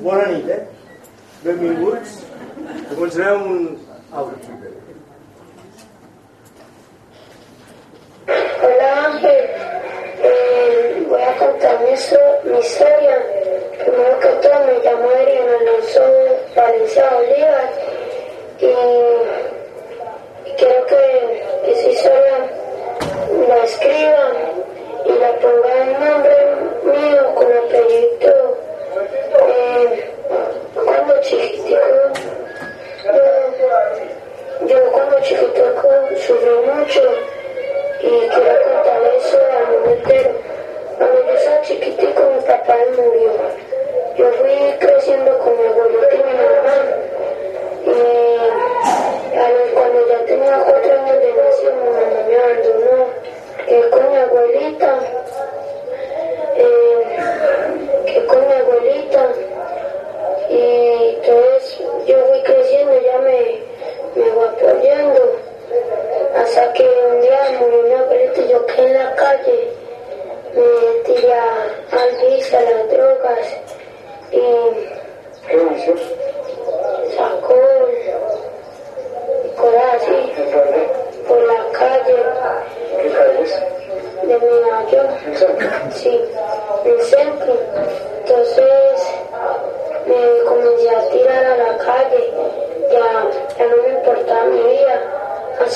Bona nit, eh? Benvinguts. Començarem amb un xipper. Hola Ángel, eh, voy a contar mi, historia. Primero que todo me llamo Adrián Alonso Valencia Bolívar y, quiero que esa historia la escriban y la pongan en nombre mío con apellido. Abuelita. Eh, quedé con mi abuelita. Yo fui creciendo, ya me, me voy apoyando hasta que un día murió mi abuelita y yo quedé en la calle, me tiré a- al vicio, a las drogas y ¿Qué vicios? sacó cosas así por la calle ¿Qué calles? de York. ¿En centro? Sí, en el centro.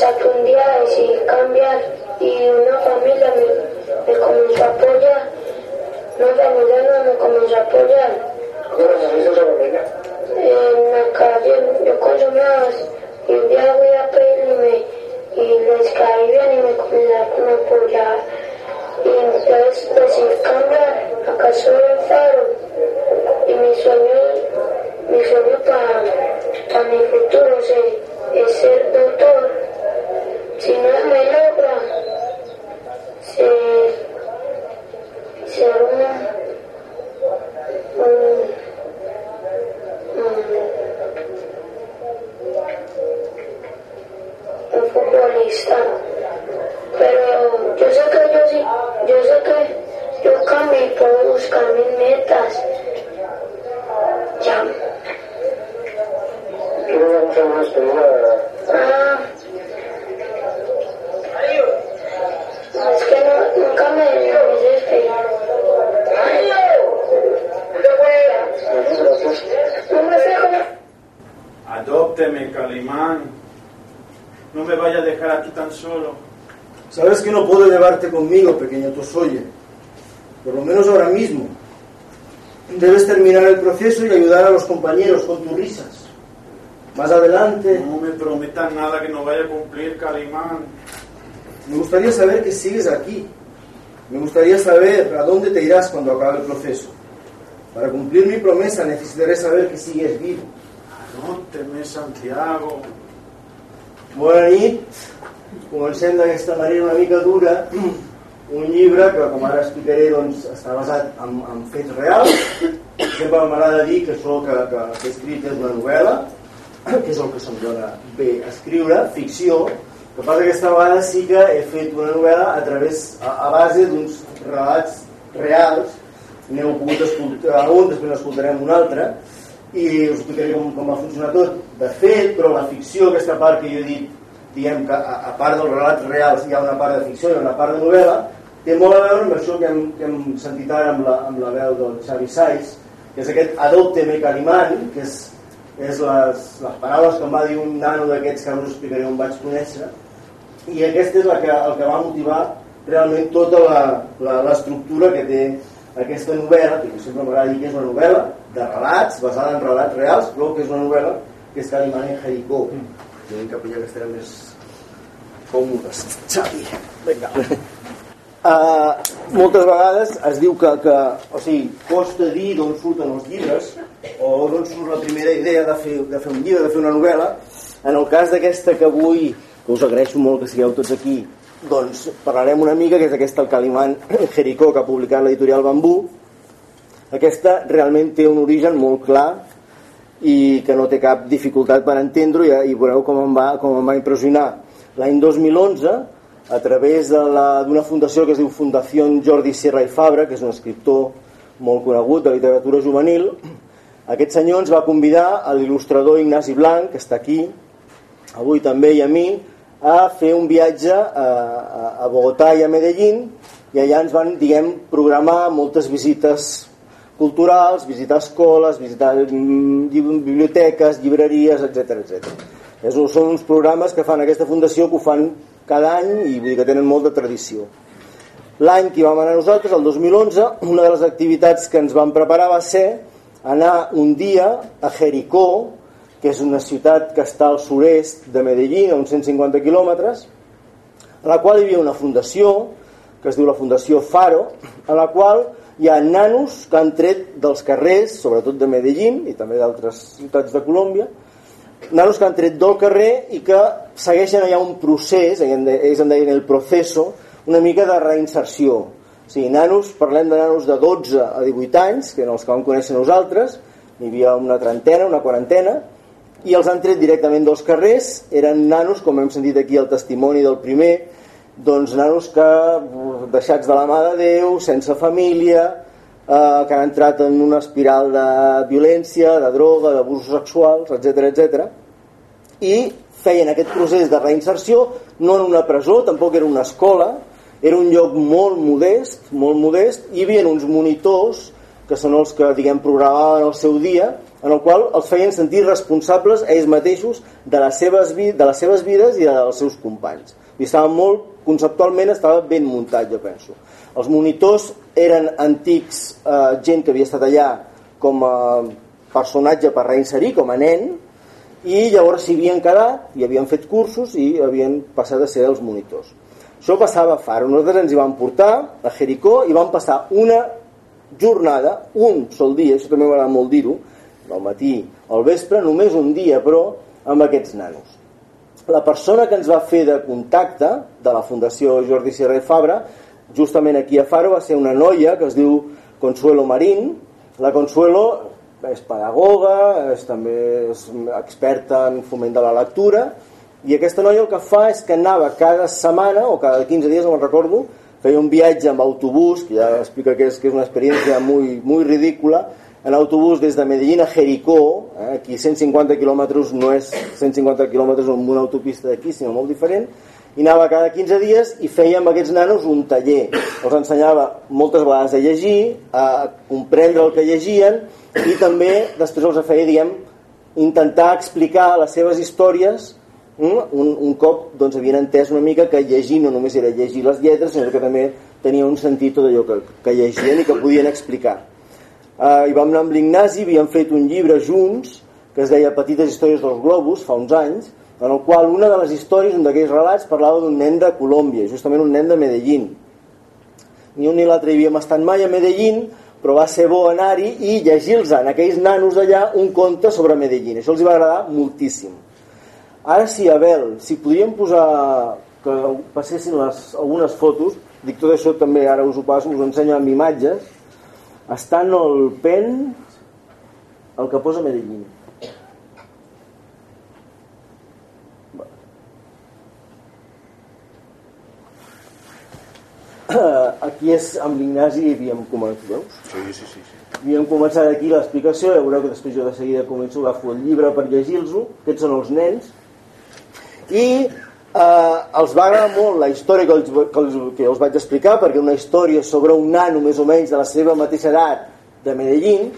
Hasta que un día decidí cambiar y una conmigo, pequeño Tosoye. Por lo menos ahora mismo. Debes terminar el proceso y ayudar a los compañeros con tus risas. Más adelante, No me prometas nada que no vaya a cumplir, Calimán. me gustaría saber que sigues aquí. Me gustaría saber a dónde te irás cuando acabe el proceso. Para cumplir mi promesa necesitaré saber que sigues vivo. Adópteme, Santiago. Bona nit. Comencem d'aquesta manera una mica dura un llibre que, com ara explicaré, doncs, està basat en, en fets reals. Sempre m'agrada dir que això que, que, que he escrit és una novel·la, que és el que se'm dona bé escriure, ficció, que passa que aquesta vegada sí que he fet una novel·la a través, a, a base d'uns relats reals, n'heu pogut escoltar un, després n'escoltarem un altre, i us explicaré com, com va funcionar tot. De fet, però la ficció, aquesta part que jo he dit, diguem que a, a part dels relats reals hi ha una part de ficció i una part de novel·la, té molt a veure amb això que hem, que hem sentit ara amb la, amb la veu del Xavi Saiz, que és aquest adopte-me Calimán, que és, és les, les paraules que em va dir un nano d'aquests que ara us explicaré on vaig conèixer, i aquesta és la que, el que va motivar realment tota la- la- l'estructura que té aquesta novel·la, que sempre m'agrada dir que és una novel·la de relats, basada en relats reals, però que és una novel·la que és Calimán en Jericó. Jo cap allà que estarem més còmodes. Xavi, vinga. Uh, moltes vegades es diu que, que o sigui, costa dir d'on surten els llibres o d'on surt la primera idea de fer, de fer un llibre, de fer una novel·la. En el cas d'aquesta que avui que us agraeixo molt que sigueu tots aquí doncs parlarem una mica que és aquesta el Calimán Jericó que ha publicat l'editorial Bambú. Aquesta realment té un origen molt clar i que no té cap dificultat per entendre-ho i, i veureu com em va, com em va impressionar. L'any 2011 a través d'una fundació que es diu Fundació Jordi Sierra i Fabra que és un escriptor molt conegut de literatura juvenil Aquest senyor ens va convidar a l'il·lustrador Ignasi Blanc, que està aquí, avui també i a mi, a fer un viatge a, a Bogotà i a Medellín i allà ens van, diguem, programar moltes visites culturals, visitar escoles, visitar mm, biblioteques, llibreries, etc etc. Són uns programes que fan aquesta fundació que ho fan cada any i vull dir que tenen molta tradició. L'any que vam anar nosaltres, el 2011, una de les activitats que ens vam preparar va ser anar un dia a Jericó, que és una ciutat que està al sud-est de Medellín, a uns 150 quilòmetres, a la qual hi havia una fundació, que es diu la Fundació Faro, a la qual hi ha nanos que han tret dels carrers, sobretot de Medellín i també d'altres ciutats de Colòmbia, nanos que han tret del carrer i que segueixen allà un procés, ells en deien el proceso, una mica de reinserció. O sigui, nanos, parlem de nanos de 12 a 18 anys, que eren els que vam conèixer nosaltres, n'hi havia una trentena, una quarantena, i els han tret directament dels carrers, eren nanos, com hem sentit aquí el testimoni del primer, doncs nanos que deixats de la mà de Déu, sense família, eh, que han entrat en una espiral de violència, de droga, d'abusos sexuals, etc etc. i feien aquest procés de reinserció no en una presó, tampoc era una escola, era un lloc molt modest, molt modest, hi havia uns monitors que són els que diguem programaven el seu dia en el qual els feien sentir responsables ells mateixos de les seves, de les seves vides i dels seus companys. I estava molt, conceptualment estava ben muntat, jo penso. Els monitors eren antics, eh, gent que havia estat allà com a personatge per reinserir, com a nen, i llavors s'hi havien quedat i havien fet cursos i havien passat a ser els monitors. Això passava a Faro. Nosaltres ens hi vam portar a Jericó i vam passar una jornada, un sol dia, això també m'agrada molt dir-ho, al matí al vespre, només un dia, però, amb aquests nanos. La persona que ens va fer de contacte de la Fundació Jordi Sierra i Fabra, justament aquí a Faro, va ser una noia que es diu Consuelo Marín. La Consuelo és pedagoga, és també és experta en foment de la lectura, i aquesta noia el que fa és que anava cada setmana, o cada 15 dies, no me'n recordo, feia un viatge amb autobús, que ja explica que és, que és una experiència molt, molt ridícula, en autobús des de Medellín a Jericó, eh, aquí 150 quilòmetres no és 150 quilòmetres amb una autopista d'aquí, sinó molt diferent, i anava cada 15 dies i feia amb aquests nanos un taller. Els ensenyava moltes vegades a llegir, a comprendre el que llegien i també després els feia, diguem, intentar explicar les seves històries mm, un, un cop doncs, havien entès una mica que llegir no només era llegir les lletres, sinó que també tenia un sentit tot allò que, que llegien i que podien explicar eh, i vam anar amb l'Ignasi, havíem fet un llibre junts que es deia Petites històries dels globus, fa uns anys, en el qual una de les històries, un d'aquells relats, parlava d'un nen de Colòmbia, justament un nen de Medellín. Ni un ni l'altre hi havíem estat mai a Medellín, però va ser bo anar-hi i llegir-los en aquells nanos allà un conte sobre Medellín. Això els va agradar moltíssim. Ara sí, Abel, si podríem posar que passessin les, algunes fotos, dic tot això també, ara us ho passo, us ho ensenyo amb imatges, està en el pen el que posa Medellín. Aquí és amb l'Ignasi i havíem començat, veus? Sí, sí, sí. sí. Havíem començat aquí l'explicació, ja veureu que després jo de seguida començo a agafar el llibre per llegir-los, aquests són els nens, i eh, els va agradar molt la història que, els, que, els, que els vaig explicar perquè una història sobre un nano més o menys de la seva mateixa edat de Medellín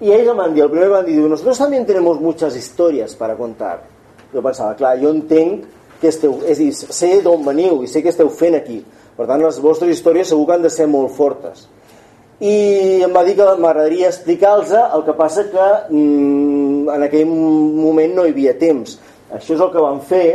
i ells em van dir, el primer van dir nosotros también tenemos muchas historias para contar jo pensava, clar, jo entenc que esteu, és a dir, sé d'on veniu i sé què esteu fent aquí per tant les vostres històries segur que han de ser molt fortes. I em va dir que m'agradaria explicar-los el que passa que mm, en aquell moment no hi havia temps. Això és el que vam fer.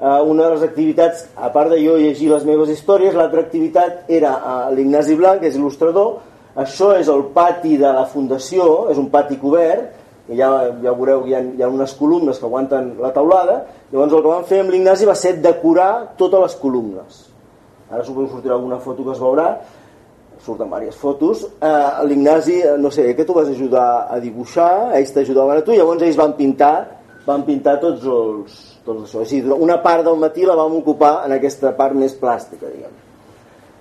Eh, una de les activitats, a part de jo llegir les meves històries, l'altra activitat era eh, l'Ignasi Blanc, que és il·lustrador, això és el pati de la fundació, és un pati cobert, i ja, ja veureu, hi ha, hi ha unes columnes que aguanten la taulada, llavors el que vam fer amb l'Ignasi va ser decorar totes les columnes. Ara suposo que sortirà alguna foto que es veurà, surten diverses fotos. Eh, L'Ignasi, eh, no sé, que tu vas ajudar a dibuixar, ells t'ajudaven a tu, llavors ells van pintar, van pintar tots els, tot això. Dir, una part del matí la vam ocupar en aquesta part més plàstica, diguem.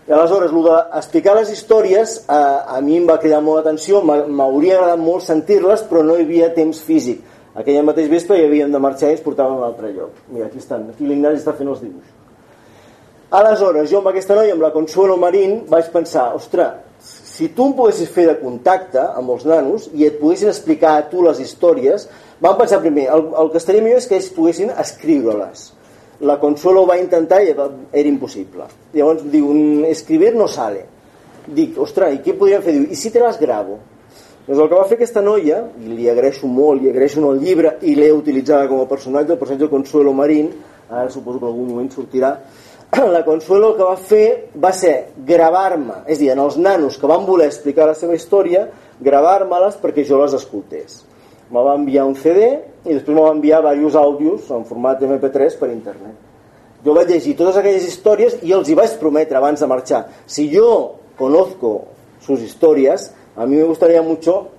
I aleshores, el d'explicar les històries a, a mi em va cridar molt l'atenció, m'hauria agradat molt sentir-les, però no hi havia temps físic. Aquell mateix vespre hi havíem de marxar i es portaven a un altre lloc. Mira, aquí estan, aquí l'Ignasi està fent els dibuixos. Aleshores, jo amb aquesta noia, amb la Consuelo Marín, vaig pensar, ostres, si tu em poguessis fer de contacte amb els nanos i et poguessin explicar a tu les històries, vam pensar primer, el, el que estaria millor és que ells poguessin escriure-les. La Consuelo va intentar i era impossible. Llavors diu, mm, escribir no sale. Dic, ostres, i què podríem fer? Diu, i si te les gravo? Doncs el que va fer aquesta noia, i li agraeixo molt, li agraeixo en el llibre, i l'he utilitzada com a personatge, el personatge Consuelo Marín, ara suposo que en algun moment sortirà, la Consuelo el que va fer va ser gravar-me, és a dir, en els nanos que van voler explicar la seva història, gravar-me-les perquè jo les escoltés. Me va enviar un CD i després me va enviar diversos àudios en format MP3 per internet. Jo vaig llegir totes aquelles històries i els hi vaig prometre abans de marxar. Si jo conozco sus historias, a mí me gustaría mucho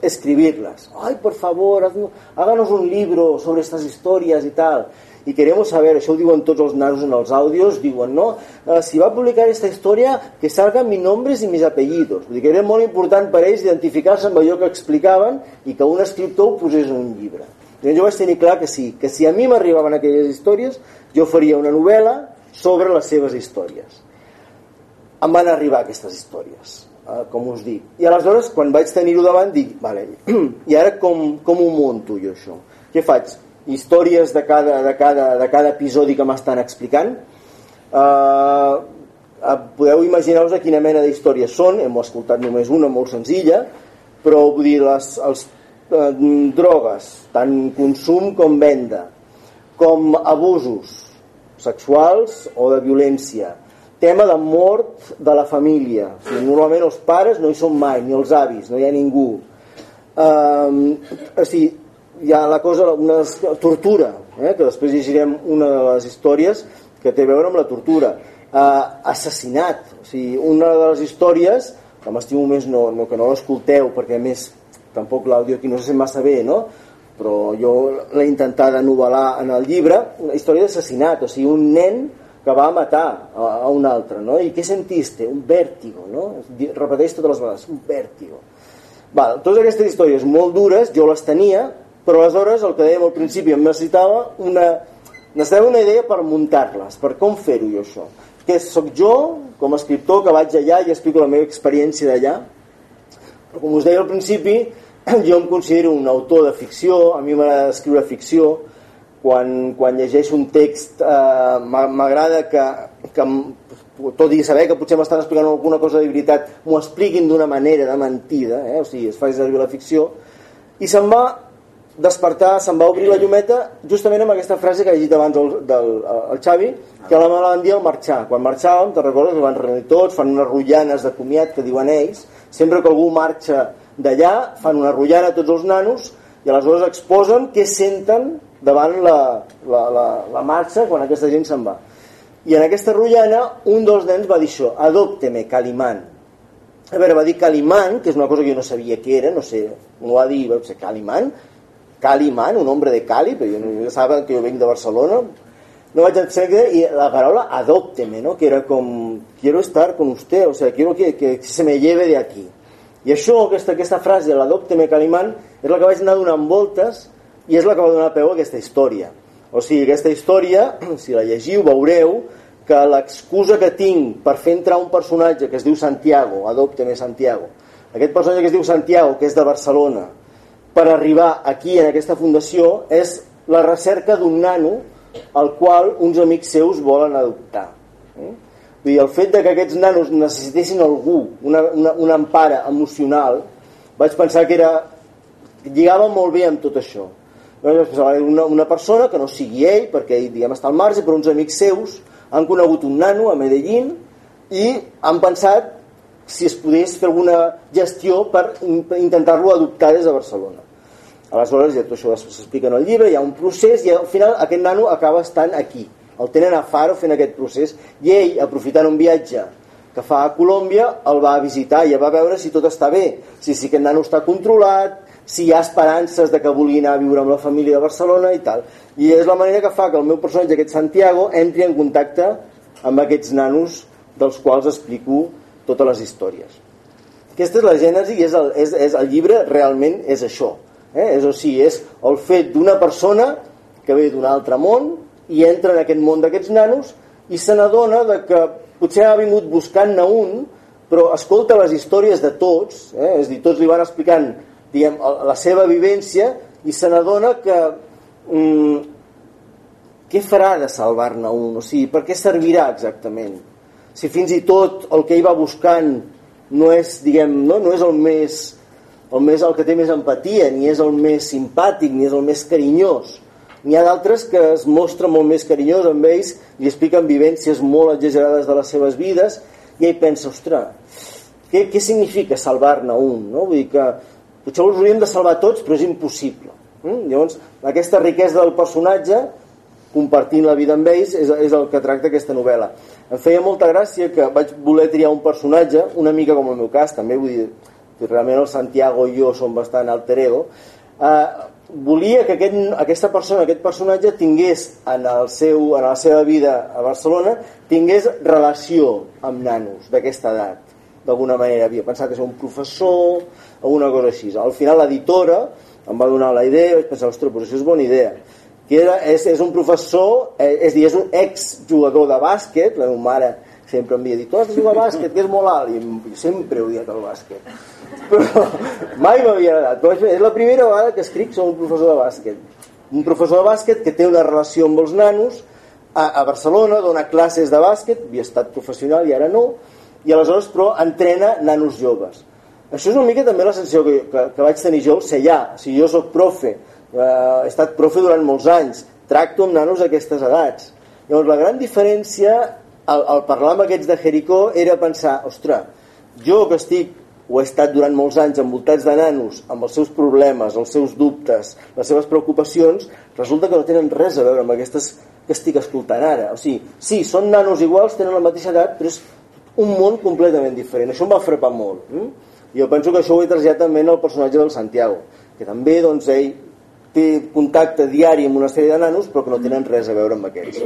escribirlas. Ay, por favor, háganos un libro sobre estas historias y tal y queremos saber, això ho diuen tots els nanos en els àudios, diuen, no, eh, si va publicar aquesta història, que salgan mis nombres i mis apellidos. Vull dir que era molt important per ells identificar-se amb allò que explicaven i que un escriptor ho posés en un llibre. I jo vaig tenir clar que sí, que si a mi m'arribaven aquelles històries, jo faria una novel·la sobre les seves històries. Em van arribar aquestes històries, eh, com us dic. I aleshores, quan vaig tenir-ho davant, dic, vale, i ara com, com ho monto jo això? Què faig? Històries de cada, de cada, de cada episodi que m'estan explicant eh, eh podeu imaginar-vos de quina mena d'històries són. Hem escoltat només una molt senzilla però vull dir les, els eh, drogues tant consum com venda com abusos sexuals o de violència tema de mort de la família. O sigui, normalment els pares no hi són mai ni els avis, no hi ha ningú. Eh, o sigui, hi ha la cosa, una tortura, eh, que després llegirem una de les històries que té a veure amb la tortura. Eh, assassinat, o sigui, una de les històries, que m'estimo més no, no, que no l'escolteu, perquè més tampoc l'àudio aquí no se sent massa bé, no? però jo l'he intentat novel·lar en el llibre, una història d'assassinat, o sigui, un nen que va matar a, a un altre, no? I què sentiste? Un vèrtigo, no? Repeteix totes les vegades, un vèrtigo. Val, totes aquestes històries molt dures, jo les tenia, però aleshores el que dèiem al principi em necessitava una, necessitava una idea per muntar-les, per com fer-ho jo això. Que sóc jo, com a escriptor que vaig allà i explico la meva experiència d'allà. Però com us deia al principi jo em considero un autor de ficció a mi m'agrada escriure ficció. Quan, quan llegeixo un text eh, m'agrada que, que tot i saber que potser m'estan explicant alguna cosa de veritat m'ho expliquin d'una manera de mentida eh? o sigui, es fa servir la ficció. I se'n va despertar, se'n va obrir la llumeta justament amb aquesta frase que ha llegit abans el, del, el Xavi, que la van dir al marxar. Quan marxàvem, te recordes, van reunir tots, fan unes rotllanes de comiat que diuen ells, sempre que algú marxa d'allà, fan una rotllana a tots els nanos i aleshores exposen què senten davant la, la, la, la marxa quan aquesta gent se'n va. I en aquesta rotllana un dels nens va dir això, adopte-me, Calimán. A veure, va dir Calimán, que és una cosa que jo no sabia què era, no sé, m'ho va dir, va ser Calimán, Caliman, un hombre de Cali, però jo no saben que jo venc de Barcelona, no vaig entendre, i la paraula adópteme, ¿no? que era com, quiero estar con usted, o sea, quiero que, que se me lleve de aquí. I això, aquesta, aquesta frase, l'adópteme Calimán, és la que vaig anar donant voltes i és la que va donar peu a aquesta història. O sigui, aquesta història, si la llegiu, veureu que l'excusa que tinc per fer entrar un personatge que es diu Santiago, adópteme Santiago, aquest personatge que es diu Santiago, que és de Barcelona, per arribar aquí en aquesta fundació és la recerca d'un nano al qual uns amics seus volen adoptar. Eh? Vull dir, el fet de que aquests nanos necessitessin algú, una, una, una empara emocional, vaig pensar que era lligava molt bé amb tot això. Una, una persona que no sigui ell, perquè ell diguem, està al marge, però uns amics seus han conegut un nano a Medellín i han pensat si es pogués fer alguna gestió per intentar-lo adoptar des de Barcelona. Aleshores, ja tot això s'explica en el llibre, hi ha un procés i al final aquest nano acaba estant aquí. El tenen a Faro fent aquest procés i ell, aprofitant un viatge que fa a Colòmbia, el va visitar i va veure si tot està bé, si, si aquest nano està controlat, si hi ha esperances de que vulgui anar a viure amb la família de Barcelona i tal. I és la manera que fa que el meu personatge, aquest Santiago, entri en contacte amb aquests nanos dels quals explico totes les històries. Aquesta és la gènesi i és el, és, és el llibre realment és això. Eh? És, o sigui, és el fet d'una persona que ve d'un altre món i entra en aquest món d'aquests nanos i se n'adona que potser ha vingut buscant-ne un però escolta les històries de tots, eh? és a dir, tots li van explicant diguem, la seva vivència i se n'adona que mm, què farà de salvar-ne un? O sigui, per què servirà exactament? Si fins i tot el que ell va buscant no és, diguem, no, no és el més, el més el que té més empatia, ni és el més simpàtic, ni és el més carinyós. N'hi ha d'altres que es mostren molt més carinyós amb ells i expliquen vivències molt exagerades de les seves vides i ell pensa, ostres, què, què significa salvar-ne un? No? Vull dir que potser els hauríem de salvar tots, però és impossible. Mm? Llavors, aquesta riquesa del personatge, compartint la vida amb ells, és, és el que tracta aquesta novel·la. Em feia molta gràcia que vaig voler triar un personatge, una mica com el meu cas, també vull dir, que realment el Santiago i jo som bastant alter ego, eh, volia que aquest, aquesta persona, aquest personatge tingués en, el seu, en la seva vida a Barcelona tingués relació amb nanos d'aquesta edat d'alguna manera, havia pensat que és un professor o una cosa així, al final l'editora em va donar la idea i vaig pensar, ostres, però això és bona idea. Que era, és, és un professor eh, és, dir, és un exjugador de bàsquet la meva mare sempre em havia dit tu has de jugar a bàsquet, que és molt alt. I sempre he odiat el bàsquet. Però mai m'havia agradat. És la primera vegada que escric sobre un professor de bàsquet. Un professor de bàsquet que té una relació amb els nanos a, a Barcelona, dona classes de bàsquet havia estat professional i ara no i aleshores però entrena nanos joves. Això és una mica també la sensació que, que, que vaig tenir jo al CELLà o sigui, jo sóc profe eh, he estat profe durant molts anys, tracto amb nanos d'aquestes edats. Llavors, la gran diferència al, al parlar amb aquests de Jericó era pensar, ostres, jo que estic o he estat durant molts anys envoltats de nanos amb els seus problemes, els seus dubtes, les seves preocupacions, resulta que no tenen res a veure amb aquestes que estic escoltant ara. O sigui, sí, són nanos iguals, tenen la mateixa edat, però és un món completament diferent. Això em va frepar molt. I jo penso que això ho he traslladat també en el personatge del Santiago, que també doncs, ell té contacte diari amb una sèrie de nanos però que no tenen res a veure amb aquests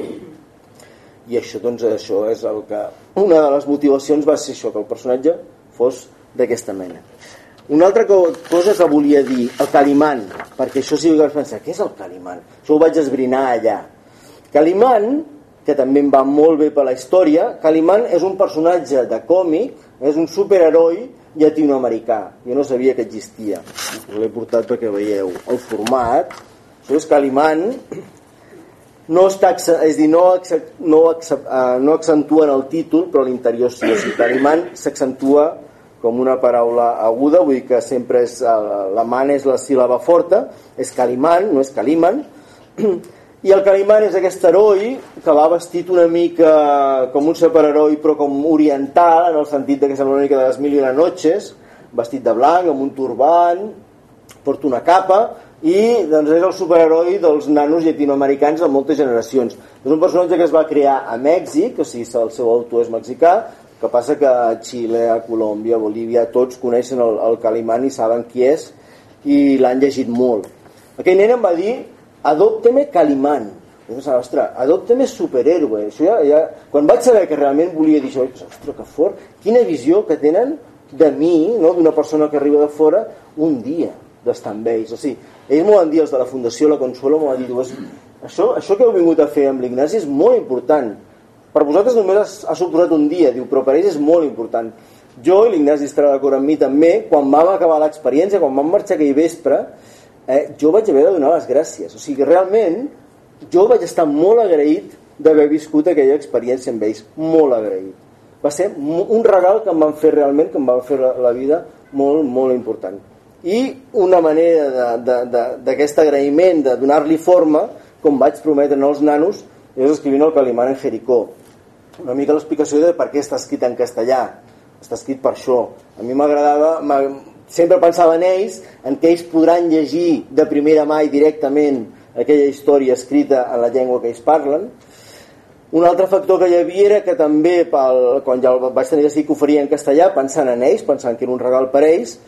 i això doncs això és el que una de les motivacions va ser això que el personatge fos d'aquesta mena una altra cosa que volia dir el Calimán, perquè això sí que vaig pensar què és el Calimán? això ho vaig esbrinar allà Calimán que també em va molt bé per la història Calimán és un personatge de còmic és un superheroi llatinoamericà. Jo no sabia que existia. L'he portat perquè veieu el format. Això és Calimán. No, està, és dir, no, no, eh, no accentua en el títol, però l'interior sí. O sigui, Calimán s'accentua com una paraula aguda, vull dir que sempre és, eh, la man és la síl·laba forta, és Calimán, no és Caliman, i el Calimán és aquest heroi que va vestit una mica com un superheroi però com oriental en el sentit que sembla una mica de les mil i una noches. Vestit de blanc, amb un turban porta una capa i doncs, és el superheroi dels nanos llatinoamericans de moltes generacions. És un personatge que es va crear a Mèxic o sigui, el seu autor és mexicà. Que passa que a Xile, a Colòmbia, a Bolívia tots coneixen el, el Calimán i saben qui és i l'han llegit molt. Aquell nen em va dir adopte-me Calimán. Ostres, adopte-me superhéroe. Això ja, ja, quan vaig saber que realment volia dir això, ostres, que fort quina visió que tenen de mi no? d'una persona que arriba de fora un dia d'estar amb ells. O sigui, ells m'ho van dir, els de la Fundació La Consuelo m'ho van dir, això, això que heu vingut a fer amb l'Ignasi és molt important per vosaltres només ha, suposat un dia diu, però per ells és molt important jo i l'Ignasi estarà d'acord amb mi també quan vam acabar l'experiència, quan vam marxar aquell vespre eh, jo vaig haver de donar les gràcies. O sigui, realment, jo vaig estar molt agraït d'haver viscut aquella experiència amb ells, molt agraït. Va ser un regal que em van fer realment, que em van fer la, la vida molt, molt important. I una manera d'aquest agraïment, de donar-li forma, com vaig prometre als nanos, és escrivint el Calimán en Jericó. Una mica l'explicació de per què està escrit en castellà. Està escrit per això. A mi m'agradava, sempre pensava en ells, en què ells podran llegir de primera mà i directament aquella història escrita en la llengua que ells parlen. Un altre factor que hi havia era que també, pel, quan ja el vaig tenir que ho en castellà, pensant en ells, pensant que era un regal per ells,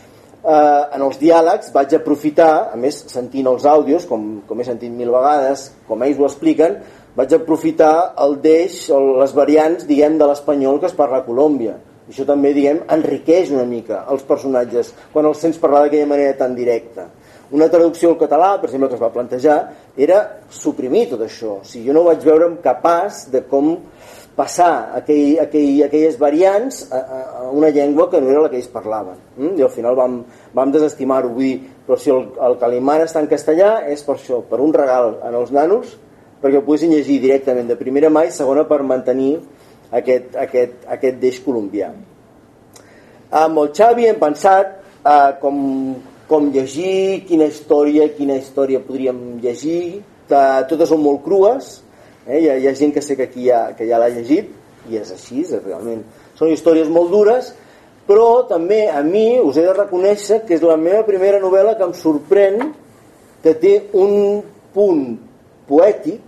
eh, en els diàlegs vaig aprofitar, a més sentint els àudios, com, com he sentit mil vegades, com ells ho expliquen, vaig aprofitar el deix les variants, diguem, de l'espanyol que es parla a Colòmbia. Això també, diguem, enriqueix una mica els personatges quan els sents parlar d'aquella manera tan directa. Una traducció al català, per exemple, que es va plantejar, era suprimir tot això. O sigui, jo no vaig veure'm capaç de com passar aquell, aquell, aquelles variants a, a una llengua que no era la que ells parlaven. Mm? I al final vam, vam desestimar-ho. Vull dir, però si el, el Calimán està en castellà és per això, per un regal en els nanos, perquè ho poguessin llegir directament de primera mà i segona per mantenir aquest, aquest, aquest deix colombià. Amb el Xavi hem pensat eh, com, com llegir, quina història, quina història podríem llegir, que totes són molt crues, Eh? Hi, ha, hi ha gent que sé que aquí ja, que ja l'ha llegit i és així, és realment. Són històries molt dures, però també a mi us he de reconèixer que és la meva primera novel·la que em sorprèn que té un punt poètic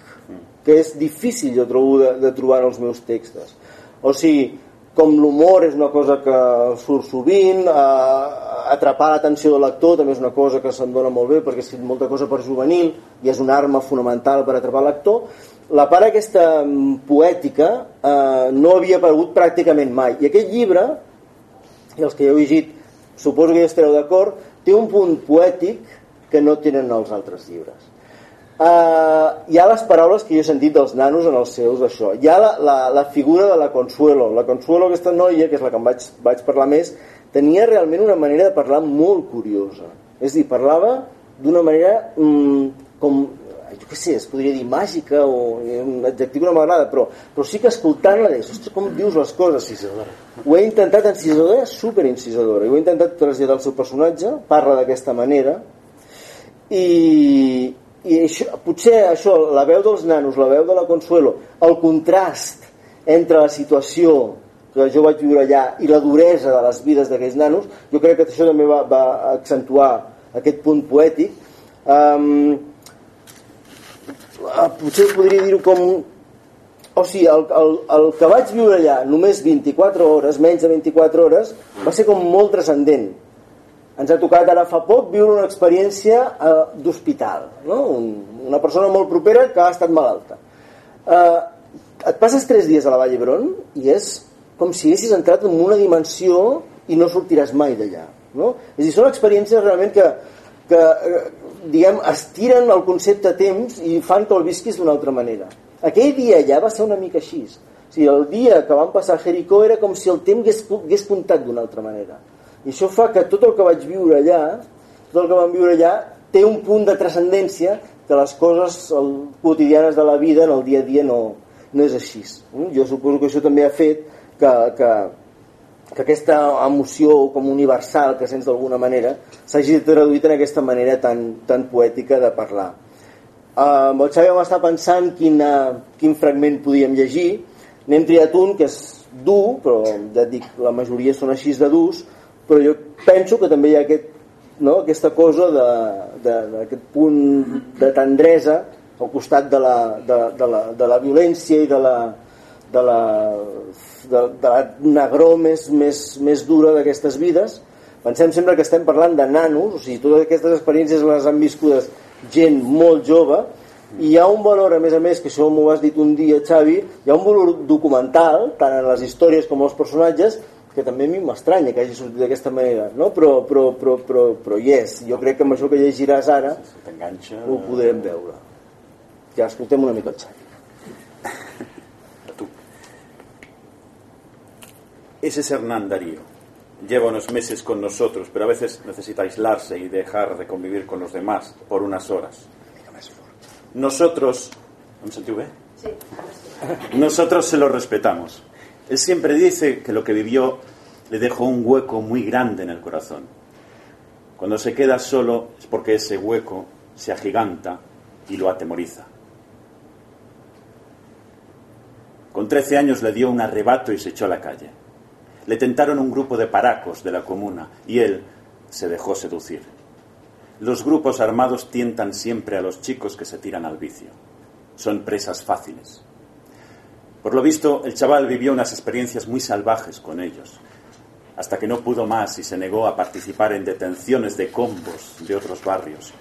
que és difícil, jo trobo, de, de trobar en els meus textos. O sigui, com l'humor és una cosa que surt sovint, eh, atrapar l'atenció del lector també és una cosa que se'm dona molt bé perquè és molta cosa per juvenil i és una arma fonamental per atrapar el lector, la part aquesta mm, poètica eh, no havia aparegut pràcticament mai. I aquest llibre, i els que heu llegit, suposo que ja estareu d'acord, té un punt poètic que no tenen els altres llibres. Uh, hi ha les paraules que jo he sentit dels nanos en els seus això. Hi ha la, la, la figura de la Consuelo. La Consuelo, aquesta noia, que és la que em vaig, vaig parlar més, tenia realment una manera de parlar molt curiosa. És dir, parlava d'una manera mm, com jo què sé, es podria dir màgica o un adjectiu no m'agrada, però, però sí que escoltant-la deies, ostres, com dius les coses? Incisadora. Ho he intentat, incisadora, super incisadora, i ho he intentat traslladar al seu personatge, parla d'aquesta manera, i, i això, potser això, la veu dels nanos, la veu de la Consuelo, el contrast entre la situació que jo vaig viure allà i la duresa de les vides d'aquells nanos, jo crec que això també va, va accentuar aquest punt poètic. Um, potser podria dir-ho com o sigui, el, el, el que vaig viure allà només 24 hores, menys de 24 hores va ser com molt transcendent ens ha tocat ara fa poc viure una experiència eh, d'hospital no? Un, una persona molt propera que ha estat malalta eh, et passes 3 dies a la Vall d'Hebron i és com si haguessis entrat en una dimensió i no sortiràs mai d'allà no? és a dir, són experiències realment que, que eh, diguem, estiren el concepte temps i fan que el visquis d'una altra manera. Aquell dia ja va ser una mica així. O sigui, el dia que vam passar a Jericó era com si el temps hagués, hagués comptat d'una altra manera. I això fa que tot el que vaig viure allà, tot el que vam viure allà, té un punt de transcendència que les coses el, quotidianes de la vida en el dia a dia no, no és així. Jo suposo que això també ha fet que, que, que aquesta emoció com universal que sents d'alguna manera s'hagi traduït en aquesta manera tan, tan poètica de parlar. Amb el Xavi vam estar pensant quina, quin fragment podíem llegir. N'hem triat un que és dur, però ja et dic, la majoria són així de durs, però jo penso que també hi ha aquest, no, aquesta cosa d'aquest punt de tendresa al costat de la, de, de, la, de la violència i de la, de la, de, de la negró més, més, més dura d'aquestes vides. Pensem sempre que estem parlant de nanos, o sigui, totes aquestes experiències les han viscudes gent molt jove, i hi ha un valor, a més a més, que això m'ho has dit un dia, Xavi, hi ha un valor documental, tant en les històries com en els personatges, que també a mi m'estranya que hagi sortit d'aquesta manera, no? però, però, però, però, però yes, jo crec que amb això que llegiràs ara ho podrem veure. Ja escoltem una mica el Xavi. Ese es Hernán Darío. Lleva unos meses con nosotros, pero a veces necesita aislarse y dejar de convivir con los demás por unas horas. Nosotros... ¿Me sentido bien? Sí. Nosotros se lo respetamos. Él siempre dice que lo que vivió le dejó un hueco muy grande en el corazón. Cuando se queda solo es porque ese hueco se agiganta y lo atemoriza. Con 13 años le dio un arrebato y se echó a la calle. Le tentaron un grupo de paracos de la comuna y él se dejó seducir. Los grupos armados tientan siempre a los chicos que se tiran al vicio. Son presas fáciles. Por lo visto, el chaval vivió unas experiencias muy salvajes con ellos, hasta que no pudo más y se negó a participar en detenciones de combos de otros barrios.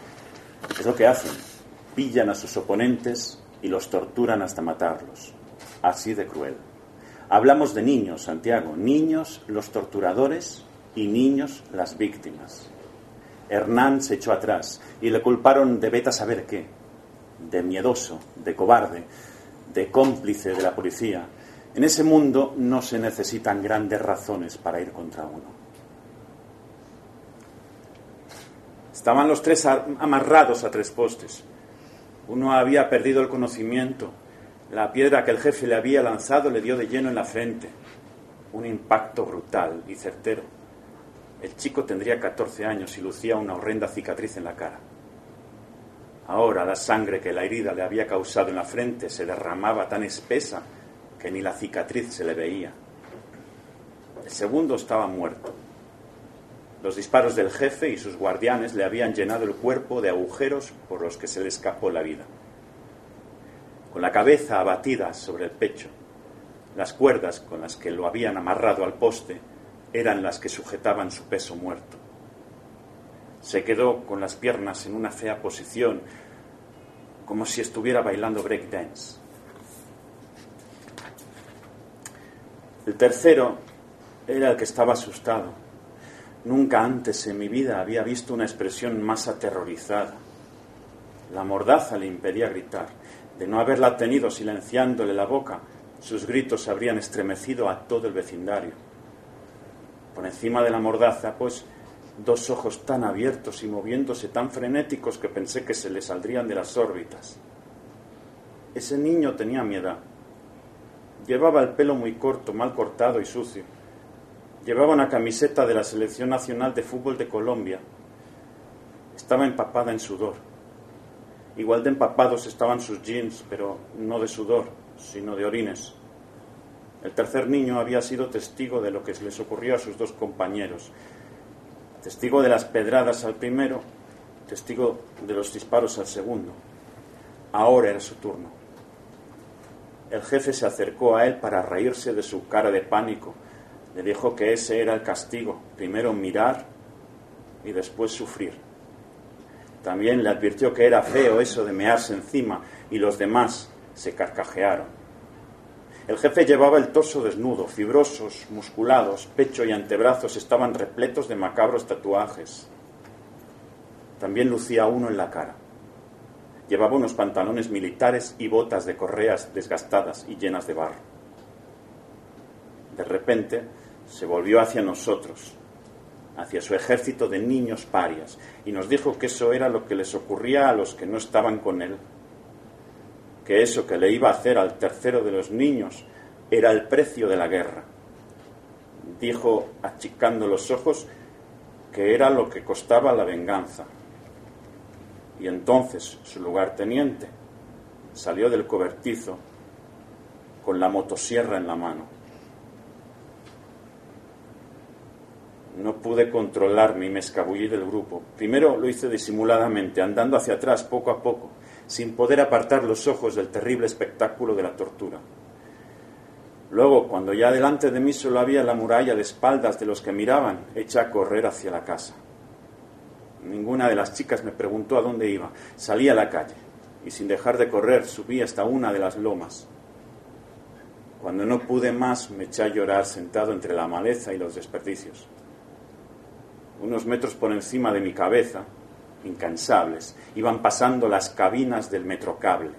Es lo que hacen. Pillan a sus oponentes, y los torturan hasta matarlos. Así de cruel. Hablamos de niños, Santiago, niños los torturadores y niños las víctimas. Hernán se echó atrás y le culparon de beta saber qué, de miedoso, de cobarde, de cómplice de la policía. En ese mundo no se necesitan grandes razones para ir contra uno. Estaban los tres amarrados a tres postes. Uno había perdido el conocimiento. La piedra que el jefe le había lanzado le dio de lleno en la frente. Un impacto brutal y certero. El chico tendría 14 años y lucía una horrenda cicatriz en la cara. Ahora la sangre que la herida le había causado en la frente se derramaba tan espesa que ni la cicatriz se le veía. El segundo estaba muerto. Los disparos del jefe y sus guardianes le habían llenado el cuerpo de agujeros por los que se le escapó la vida. Con la cabeza abatida sobre el pecho, las cuerdas con las que lo habían amarrado al poste eran las que sujetaban su peso muerto. Se quedó con las piernas en una fea posición, como si estuviera bailando breakdance. El tercero era el que estaba asustado Nunca antes en mi vida había visto una expresión más aterrorizada. La mordaza le impedía gritar. De no haberla tenido silenciándole la boca, sus gritos habrían estremecido a todo el vecindario. Por encima de la mordaza, pues, dos ojos tan abiertos y moviéndose tan frenéticos que pensé que se le saldrían de las órbitas. Ese niño tenía mi edad. Llevaba el pelo muy corto, mal cortado y sucio Llevaba una camiseta de la Selección Nacional de Fútbol de Colombia. Estaba empapada en sudor. Igual de empapados estaban sus jeans, pero no de sudor, sino de orines. El tercer niño había sido testigo de lo que les ocurrió a sus dos compañeros. Testigo de las pedradas al primero, testigo de los disparos al segundo. Ahora era su turno. El jefe se acercó a él para reírse de su cara de pánico le dijo que ese era el castigo, primero mirar y después sufrir. También le advirtió que era feo eso de mearse encima y los demás se carcajearon. El jefe llevaba el torso desnudo, fibrosos, musculados, pecho y antebrazos estaban repletos de macabros tatuajes. También lucía uno en la cara. Llevaba unos pantalones militares y botas de correas desgastadas y llenas de barro. De repente se volvió hacia nosotros, hacia su ejército de niños parias, y nos dijo que eso era lo que les ocurría a los que no estaban con él, que eso que le iba a hacer al tercero de los niños era el precio de la guerra. Dijo, achicando los ojos, que era lo que costaba la venganza. Y entonces su lugarteniente salió del cobertizo con la motosierra en la mano. No pude controlarme y me escabullí del grupo. Primero lo hice disimuladamente, andando hacia atrás poco a poco, sin poder apartar los ojos del terrible espectáculo de la tortura. Luego, cuando ya delante de mí solo había la muralla de espaldas de los que miraban, eché a correr hacia la casa. Ninguna de las chicas me preguntó a dónde iba. Salí a la calle y sin dejar de correr subí hasta una de las lomas. Cuando no pude más me eché a llorar sentado entre la maleza y los desperdicios unos metros por encima de mi cabeza, incansables, iban pasando las cabinas del metrocable,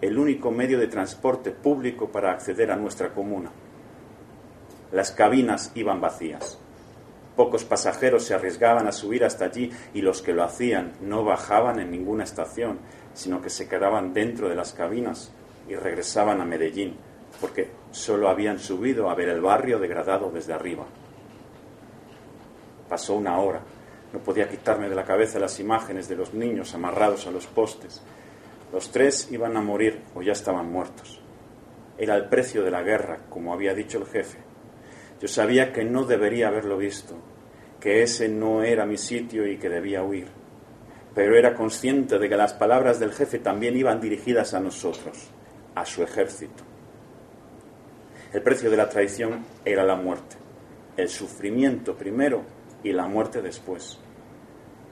el único medio de transporte público para acceder a nuestra comuna. Las cabinas iban vacías. Pocos pasajeros se arriesgaban a subir hasta allí y los que lo hacían no bajaban en ninguna estación, sino que se quedaban dentro de las cabinas y regresaban a Medellín, porque solo habían subido a ver el barrio degradado desde arriba. Pasó una hora. No podía quitarme de la cabeza las imágenes de los niños amarrados a los postes. Los tres iban a morir o ya estaban muertos. Era el precio de la guerra, como había dicho el jefe. Yo sabía que no debería haberlo visto, que ese no era mi sitio y que debía huir. Pero era consciente de que las palabras del jefe también iban dirigidas a nosotros, a su ejército. El precio de la traición era la muerte, el sufrimiento primero y la muerte después.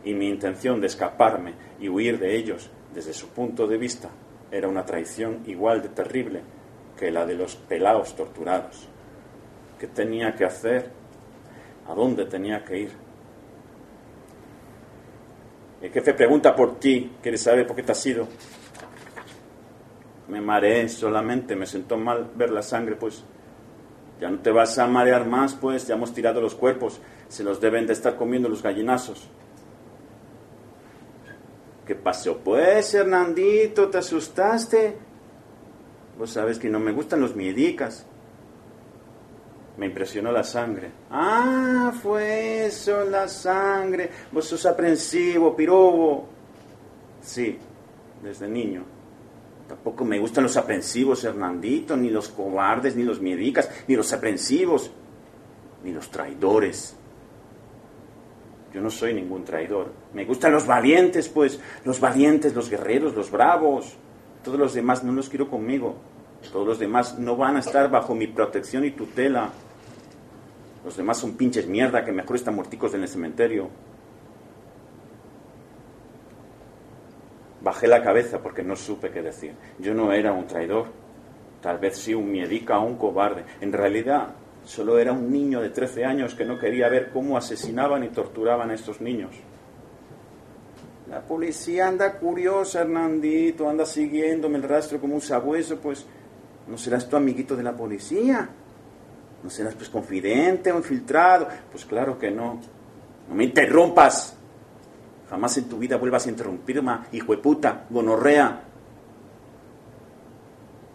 Y mi intención de escaparme y huir de ellos desde su punto de vista era una traición igual de terrible que la de los pelaos torturados. ¿Qué tenía que hacer? ¿A dónde tenía que ir? El jefe pregunta por ti, quiere saber por qué te has ido. Me mareé solamente, me sentó mal ver la sangre, pues ya no te vas a marear más, pues ya hemos tirado los cuerpos, se los deben de estar comiendo los gallinazos. ¿Qué pasó? Pues, Hernandito, ¿te asustaste? Vos sabes que no me gustan los miedicas. Me impresionó la sangre. Ah, fue eso, la sangre. Vos sos aprensivo, pirobo. Sí, desde niño. Tampoco me gustan los aprensivos, Hernandito, ni los cobardes, ni los miedicas, ni los aprensivos, ni los traidores. Yo no soy ningún traidor. Me gustan los valientes, pues, los valientes, los guerreros, los bravos. Todos los demás no los quiero conmigo. Todos los demás no van a estar bajo mi protección y tutela. Los demás son pinches mierda que mejor están muerticos en el cementerio. Bajé la cabeza porque no supe qué decir. Yo no era un traidor. Tal vez sí un miedica o un cobarde. En realidad, solo era un niño de 13 años que no quería ver cómo asesinaban y torturaban a estos niños. La policía anda curiosa, Hernandito, anda siguiéndome el rastro como un sabueso, pues no serás tu amiguito de la policía. No serás pues confidente o infiltrado. Pues claro que no. No me interrumpas. Jamás en tu vida vuelvas a interrumpirme, hijo de puta, gonorrea.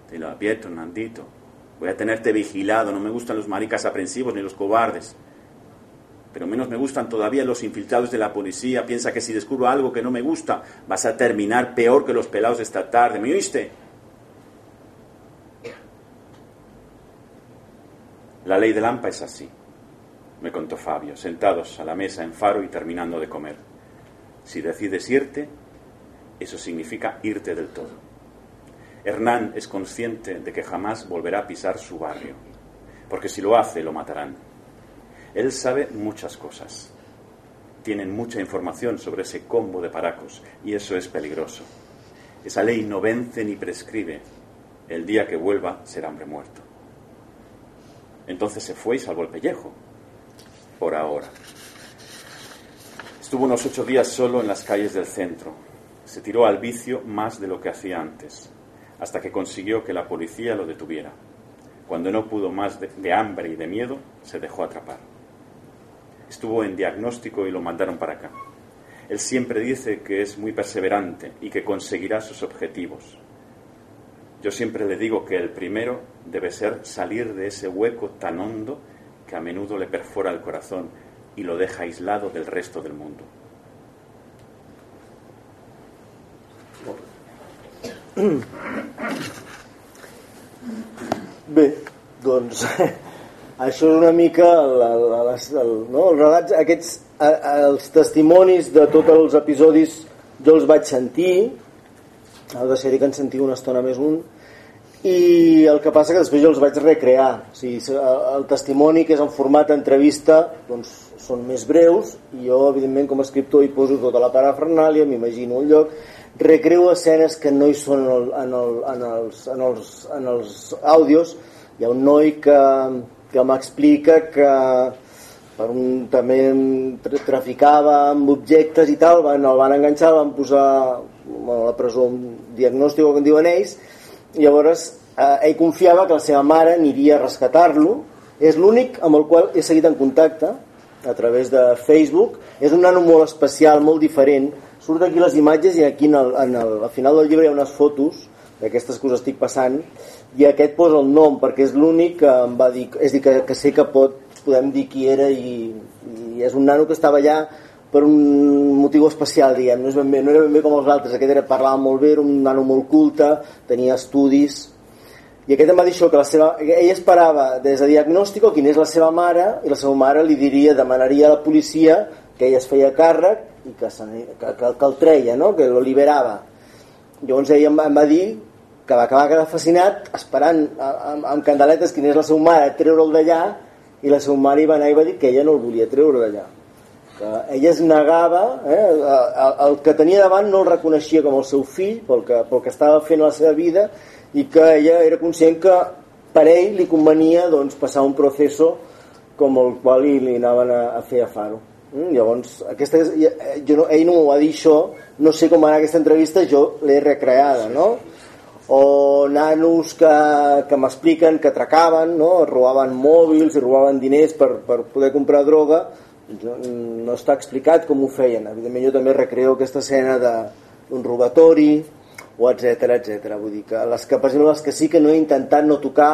Te lo advierto, Hernandito. Voy a tenerte vigilado. No me gustan los maricas aprensivos ni los cobardes. Pero menos me gustan todavía los infiltrados de la policía. Piensa que si descubro algo que no me gusta, vas a terminar peor que los pelados de esta tarde. ¿Me oíste? La ley del AMPA es así, me contó Fabio, sentados a la mesa en Faro y terminando de comer. Si decides irte, eso significa irte del todo. Hernán es consciente de que jamás volverá a pisar su barrio, porque si lo hace lo matarán. Él sabe muchas cosas. Tienen mucha información sobre ese combo de paracos y eso es peligroso. Esa ley no vence ni prescribe. El día que vuelva será hombre muerto. Entonces se fue y salvó el pellejo. Por ahora. Estuvo unos ocho días solo en las calles del centro. Se tiró al vicio más de lo que hacía antes, hasta que consiguió que la policía lo detuviera. Cuando no pudo más de, de hambre y de miedo, se dejó atrapar. Estuvo en diagnóstico y lo mandaron para acá. Él siempre dice que es muy perseverante y que conseguirá sus objetivos. Yo siempre le digo que el primero debe ser salir de ese hueco tan hondo que a menudo le perfora el corazón y lo deja aislado del resto del mundo. Bé, doncs això és una mica el, el, el, el, no? els relats, aquests, els testimonis de tots els episodis jo els vaig sentir ha de ser que en sentiu una estona més un i el que passa que després jo els vaig recrear o sigui, el testimoni que és en format d'entrevista doncs són més breus i jo evidentment com a escriptor hi poso tota la parafernàlia m'imagino un lloc recreo escenes que no hi són en, el, en, el, en, els, en, els, en els àudios. Hi ha un noi que, que m'explica que per un, també traficava amb objectes i tal, van, el van enganxar, el van posar a la presó un diagnòstic, com diuen ells, i llavors eh, ell confiava que la seva mare aniria a rescatar-lo, és l'únic amb el qual he seguit en contacte a través de Facebook, és un nano molt especial, molt diferent, surt aquí les imatges i aquí en el, en el, al final del llibre hi ha unes fotos d'aquestes que us estic passant i aquest posa el nom perquè és l'únic que em va dir, és dir, que, que sé que pot, podem dir qui era i, i és un nano que estava allà per un motiu especial, diguem, no, és ben bé, no era ben bé com els altres, aquest era, parlava molt bé, era un nano molt culte, tenia estudis, i aquest em va dir això, que la seva, ell esperava des de diagnòstic quina és la seva mare, i la seva mare li diria, demanaria a la policia que ella es feia càrrec i que, se, que, que, que el treia, no? que lo liberava. Llavors ell em em va dir que va acabar quedar fascinat esperant amb, amb candeletes quina és la seva mare, treure'l d'allà, i la seva mare hi va anar i va dir que ella no el volia treure d'allà que ella es negava eh, el, el que tenia davant no el reconeixia com el seu fill pel que, pel que estava fent a la seva vida i que ella era conscient que per ell li convenia doncs, passar un procés com el qual li, li anaven a, a fer a Faro mm, llavors aquesta, jo no, ell no m'ho va dir això no sé com anar aquesta entrevista jo l'he recreada no? o nanos que, que m'expliquen que atracaven, no? robaven mòbils i robaven diners per, per poder comprar droga no està explicat com ho feien evidentment jo també recreo aquesta escena d'un robatori o etc etc. vull dir que les que, exemple, les que sí que no he intentat no tocar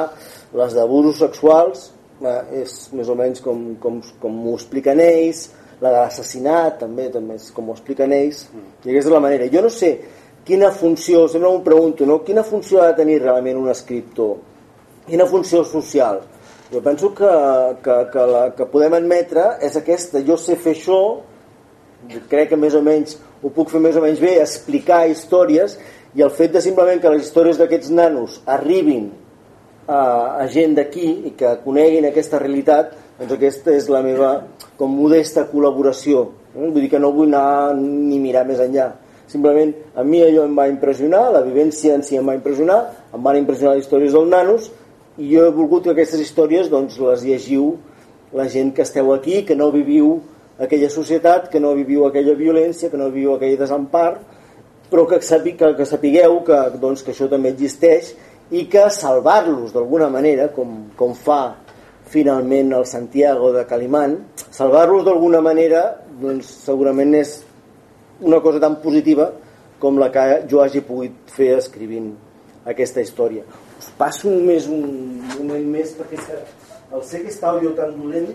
les d'abusos sexuals eh, és més o menys com, com, com ho expliquen ells la de l'assassinat també també és com ho expliquen ells i aquesta és la manera jo no sé quina funció, sempre m'ho pregunto, no? quina funció ha de tenir realment un escriptor? Quina funció social? Jo penso que, que, que la que podem admetre és aquesta, jo sé fer això, crec que més o menys ho puc fer més o menys bé, explicar històries i el fet de simplement que les històries d'aquests nanos arribin a, a gent d'aquí i que coneguin aquesta realitat, doncs aquesta és la meva com modesta col·laboració. Vull dir que no vull anar ni mirar més enllà simplement a mi allò em va impressionar, la vivència en si em va impressionar, em van impressionar les històries dels nanos i jo he volgut que aquestes històries doncs, les llegiu la gent que esteu aquí, que no viviu aquella societat, que no viviu aquella violència, que no viviu aquell desempar, però que, que, que sapigueu que, doncs, que això també existeix i que salvar-los d'alguna manera, com, com fa finalment el Santiago de Calimán, salvar-los d'alguna manera doncs, segurament és una cosa tan positiva com la que jo hagi pogut fer escrivint aquesta història. Us passo només un moment més perquè el sé que està àudio tan dolent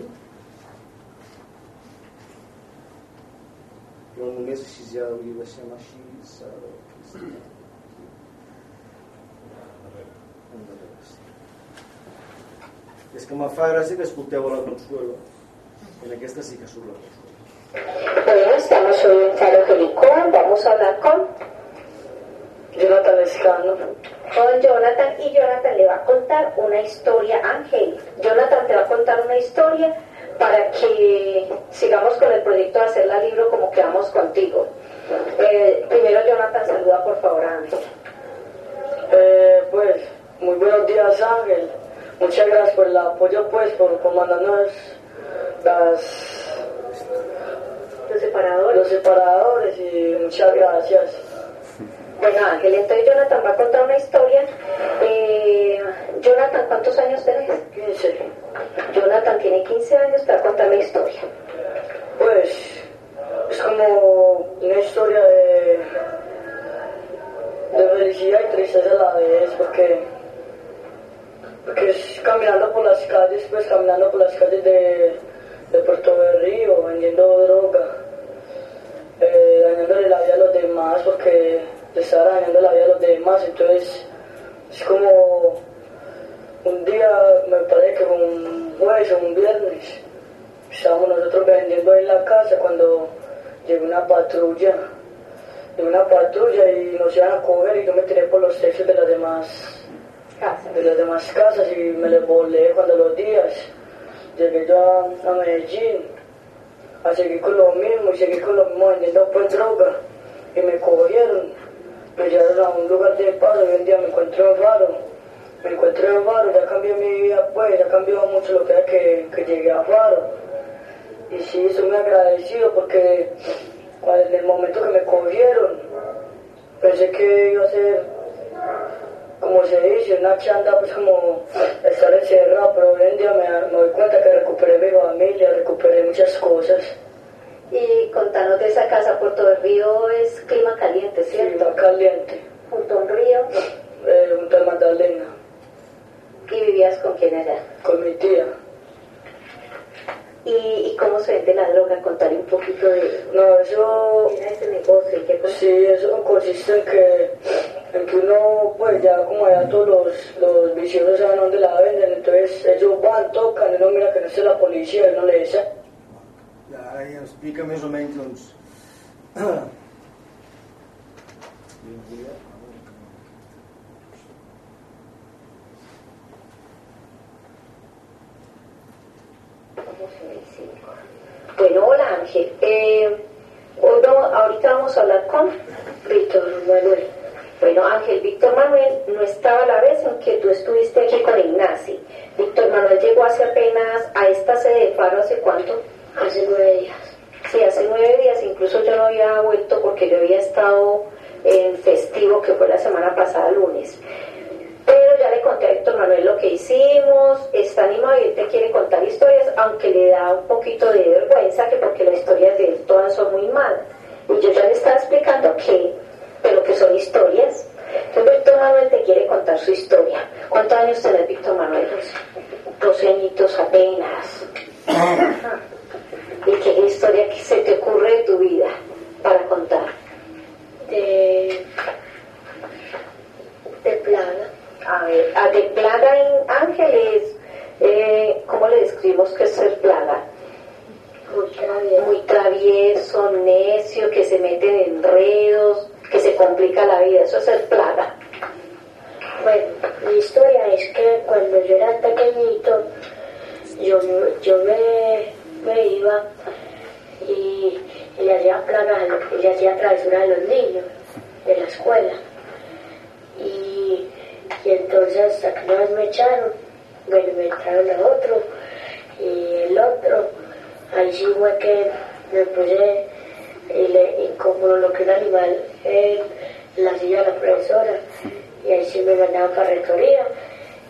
però només així ja ho deixem així és que me fa gràcia que escolteu a la Consuelo en aquesta sí que surt la Consuelo Bueno, estamos hoy en Faro Jericó, vamos a hablar con Jonathan Escano. Con Jonathan y Jonathan le va a contar una historia a Ángel. Jonathan te va a contar una historia para que sigamos con el proyecto de hacer la libro como quedamos contigo. Eh, primero Jonathan saluda por favor a Ángel. Eh, pues, muy buenos días Ángel. Muchas gracias por el apoyo pues, por, por mandarnos las los separadores. Los separadores y muchas gracias. Bueno Ángel, entonces Jonathan va a contar una historia. Eh, Jonathan, ¿cuántos años tenés? 15. Jonathan tiene 15 años, te va a contar la historia. Pues es como una historia de, de felicidad y tristeza a la vez, porque, porque es caminando por las calles, pues caminando por las calles de, de Puerto Berrío, vendiendo droga eh, dañándole la vida a los demás porque le estaba dañando la vida a los demás. Entonces, es como un día, me parece que un jueves o un viernes, estábamos nosotros vendiendo en la casa cuando llegó una patrulla. Llegó una patrulla y nos iban a coger y yo me tiré por los techos de las demás Casas. de las demás casas y me les volé cuando los días. Llegué yo a, Medellín a seguir con lo mismo y seguir con lo mismo vendiendo pues droga y me cogieron me llevaron a un lugar de paro y en día me encuentro en Faro me encuentro en Faro ya cambió mi vida pues ya cambió mucho lo que era que, que llegué a Faro y sí estoy muy agradecido porque en el momento que me cogieron pensé que iba a ser como se dice, una chanda pues como estar encerrado, pero hoy en día me, me doy cuenta que recuperé mi familia, recuperé muchas cosas. Y contanos de esa casa, Puerto del Río es clima caliente, ¿cierto? Clima caliente, Junto a un río. eh, junto a Magdalena, ¿Y vivías con quién allá? con mi tía. ¿Y, y cómo se vende la droga? Contar un poquito de No, eso, ese negocio qué sí, eso consiste en que, en que uno, pues ya como ya todos los, los viciosos saben dónde la venden, entonces ellos van, tocan, y uno mira que no es la policía, y no le dice, ja explica més o menys, doncs... Bueno, hola Ángel. Eh, hoy vamos- ahorita vamos a hablar con Víctor Manuel. Bueno, Ángel, Víctor Manuel no estaba la vez en que tú estuviste aquí con Ignacy. Víctor Manuel llegó hace apenas a esta sede de Faro, ¿hace cuánto? Hace nueve días. Sí, hace nueve días, incluso yo no había vuelto porque yo había estado en festivo que fue la semana pasada, lunes. A Víctor Manuel lo que hicimos, está animado y él te quiere contar historias, aunque le da un poquito de vergüenza, que porque las historias de él todas son muy malas. Y yo ya le estaba explicando que, pero que son historias. Entonces Víctor Manuel te quiere contar su historia. ¿Cuántos años tenés, Víctor Manuel? Doce añitos apenas. ¿Y qué historia que se te ocurre de tu vida para contar? De, de plaga. A ver, a de plaga en ángeles, eh, ¿cómo le describimos que es ser plaga? Muy travieso. Muy travieso, necio, que se mete en enredos, que se complica la vida, eso es ser plaga. Bueno, mi historia es que cuando yo era pequeñito, yo, yo me, me iba y, y le hacía plagas, le hacía travesuras a los niños de la escuela. Y, y entonces hasta que una vez me echaron, bueno, me echaron a otro y el otro, ahí sí fue que me puse y, le, y como lo que un animal en la silla de la profesora y ahí sí me mandaban para rectoría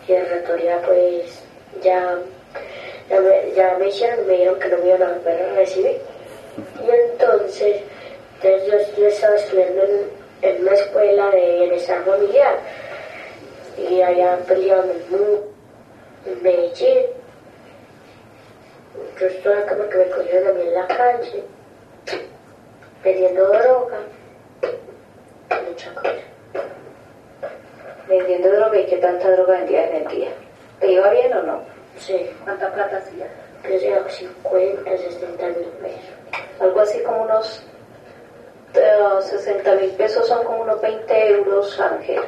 y en rectoría pues ya, ya, me, ya me hicieron, me dijeron que no me iban a volver a recibir. Y entonces, entonces yo, estaba estudiando en, en una escuela de bienestar familiar y allá peleaban en Mu, en Medellín yo estoy acá porque me cogieron a mí en la calle vendiendo droga mucha cosa Vendiendo droga y qué tanta droga vendía en el día. ¿Te iba bien o no? sí ¿Cuánta plata hacía? yo sé 50, 60 mil pesos Algo así como unos eh, 60 mil pesos son como unos 20 euros, Ángel.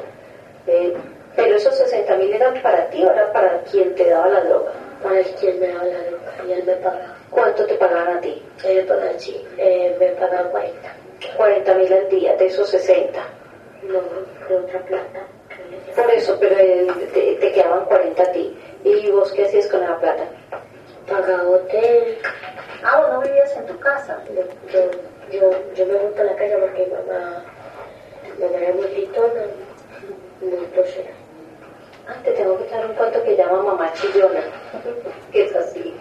Eh, pero esos 60 mil eran para ti o era para quien te daba la droga. para el quien me daba la droga y él me pagaba ¿Cuánto te pagaban a ti? él me pagaba sí, eh, me pagaba 40 40 mil al día, de esos 60. no, de otra plata Por eso, pero te, te quedaban 40 a ti. ¿Y vos qué hacías con esa plata? pagaba hotel Ah, vos no vivías en tu casa. yo, yo, yo, yo me junto a la casa porque mi mamá, mamá era muy gritona muy grosera Ah, te tengo que dar un cuento que llama Mamá Chillona, que es así.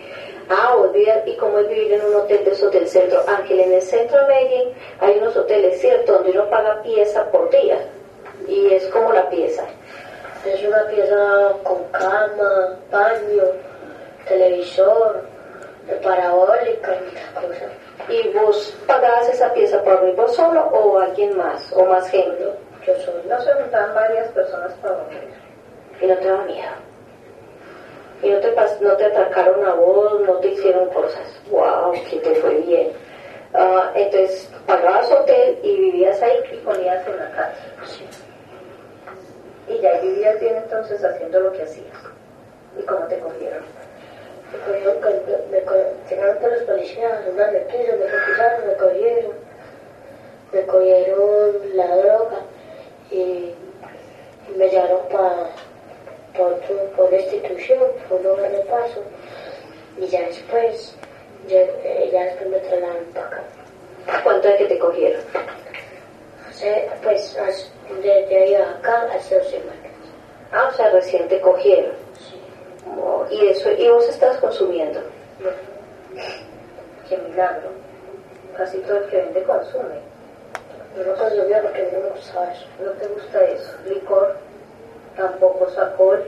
Ah, vivías- ¿y cómo es vivir en un hotel de esos del centro? Ángel, en el centro de Medellín hay unos hoteles, ¿cierto? Donde uno paga pieza por día. Y es como la pieza. Es una pieza con cama, baño, televisor, parabólica y muchas cosas. ¿Y vos pagabas esa pieza por dormir vos solo o alguien más? ¿O más gente? Yo soy. No se juntaban varias personas para dormir. Y no te daba miedo. Y no te, no te atracaron a vos, no te hicieron cosas. ¡Wow! Que te fue bien. Ah, entonces, pagabas hotel y vivías ahí y ponías en la casa. Y ya vivías bien entonces haciendo lo que hacías. ¿Y cómo te cogieron? Me cogieron, me co- llegaron los policías, una me quiso, me me cogieron, me cogieron la droga y, y me llevaron para por, por institución, por un de paso y ya después, ya, eh, ya después me trasladaron para acá. ¿Cuánto es que te cogieron? Hace, pues desde ahí acá hace dos semanas. Ah, o sea, recién te cogieron. Oh, y eso, y vos estás consumiendo. Qué milagro. Casi todo el que vende consume. Yo no consumía porque no me gustaba eso. ¿No te gusta eso? Licor, tampoco es alcohol.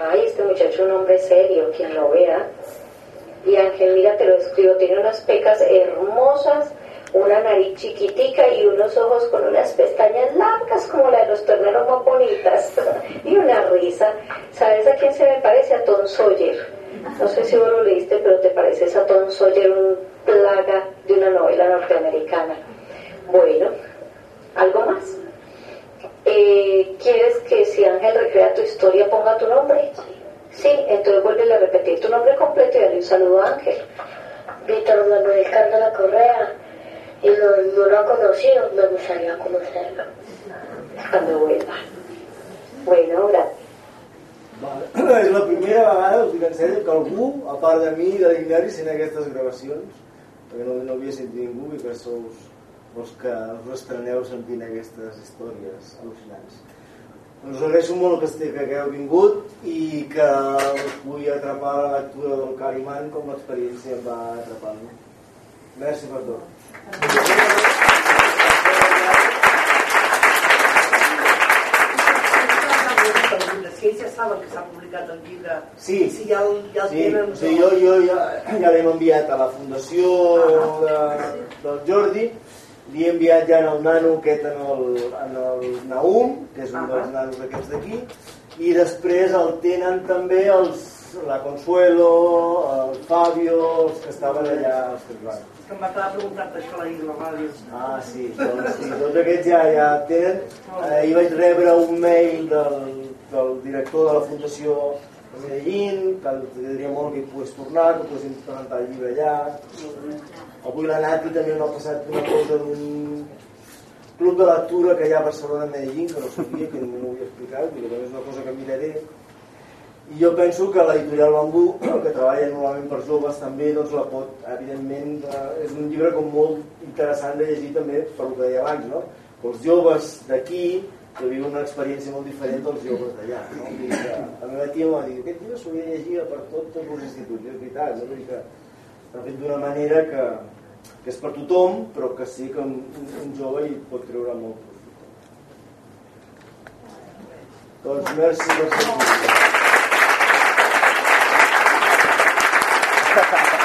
Ay, este muchacho es un hombre serio, quien lo vea. Y Ángel, mira, te lo escribo, tiene unas pecas hermosas, una nariz chiquitica y unos ojos con unas pestañas largas como la de los terneros más bonitas. y una risa. ¿Sabes a quién se me parece? A Tom Sawyer. No sé si vos lo leíste, pero te pareces a Tom Sawyer, un plaga de una novela norteamericana. Bueno, ¿algo más? Eh, ¿Quieres que si Ángel recrea tu historia ponga tu nombre? Sí, entonces vuelve a repetir tu nombre completo y dale un saludo a Ángel. Víctor Manuel Cándala Correa. Y no, no lo ha conocido, me gustaría conocerlo. Cuando vuelva. Bueno, gracias. Vale. És la primera vegada, us dic en sèrio, que algú, a part de mi i de l'Ignari, sent aquestes gravacions, perquè no, no havia sentit ningú i que sou els que us estreneu sentint aquestes històries al·lucinants. Doncs us agraeixo molt que, que hagueu vingut i que us pugui atrapar la lectura del Carimán com l'experiència em va atrapar. No? Gràcies per tot. Si ells ja saben que s'ha publicat el llibre, Sí, si ja el, ja el sí, tenen... sí jo, jo ja, ja l'hem enviat a la fundació de, del Jordi, li he enviat ja en el nano aquest en el, en el Naum, que és un dels nanos aquests d'aquí, i després el tenen també els, la Consuelo, el Fabio, els que estaven allà, els que van. Que em va quedar preguntant això a la, a la ràdio. Ah, sí, doncs, sí, tots aquests ja, ja tenen. Eh, ahir vaig rebre un mail del, del director de la Fundació de Medellín, que t'agradaria molt que hi pogués tornar, que poguéssim presentar el llibre allà. Avui la Nati també m'ha passat una cosa d'un club de lectura que hi ha a Barcelona Medellín, que no sabia, que no m'ho havia explicat, i és una cosa que miraré. I jo penso que l'editorial Bambú, que treballa normalment per joves, també doncs, la pot, evidentment, eh, és un llibre com molt interessant de llegir també per el que deia abans, no? Els joves d'aquí que viuen una experiència molt diferent dels joves d'allà. No? La meva tia em va dir aquest llibre de llegir per tot, tots els instituts, i és veritat, no? Dir que està fet d'una manera que, que és per tothom, però que sí que un, un jove hi pot treure molt profit. Doncs merci per ser aquí.